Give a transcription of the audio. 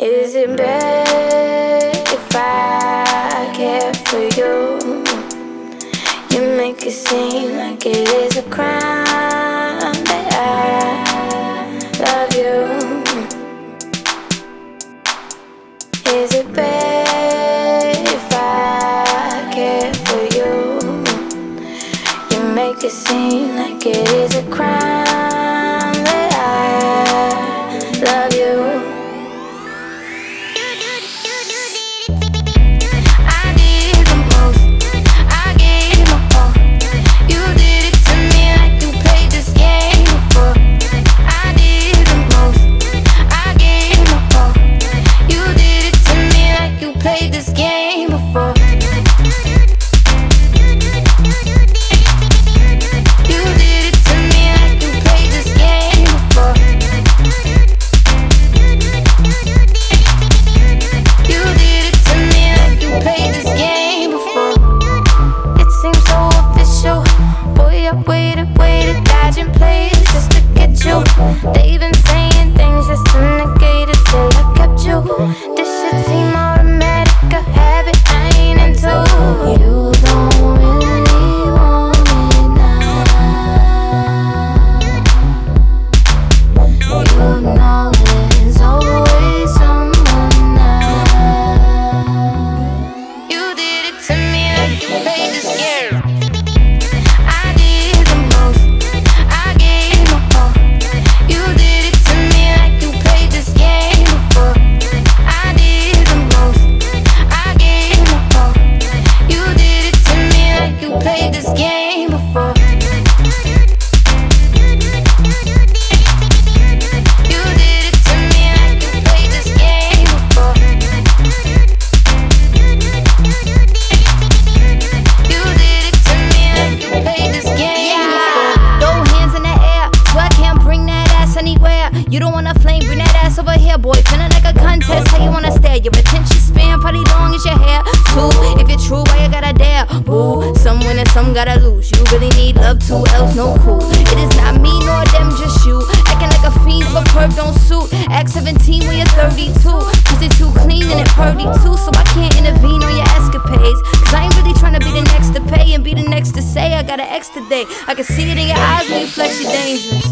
Is it bad if I care for you? You make it seem like it is a crime that I love you. Is it bad if I care for you? You make it seem like it is a crime Boy, I boy. Feeling like a contest, how you wanna stare? Your attention span probably long as your hair. Too, if you're true, why you gotta dare? Boo, some win and some gotta lose. You really need love too, else no cool. It is not me nor them, just you. Acting like a fiend, but perp don't suit. Act 17 when you're 32. Cause it's too clean and it purdy too. So I can't intervene on your escapades. Cause I ain't really trying to be the next to pay and be the next to say I got an X today. I can see it in your eyes when you flex your dangerous.